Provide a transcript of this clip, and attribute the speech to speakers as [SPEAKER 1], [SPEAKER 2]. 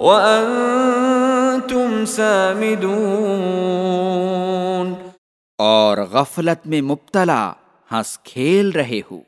[SPEAKER 1] وَأَنتُمْ سَامِدُونَ
[SPEAKER 2] اور غفلت میں مبتلا ہنس کھیل رہے ہو۔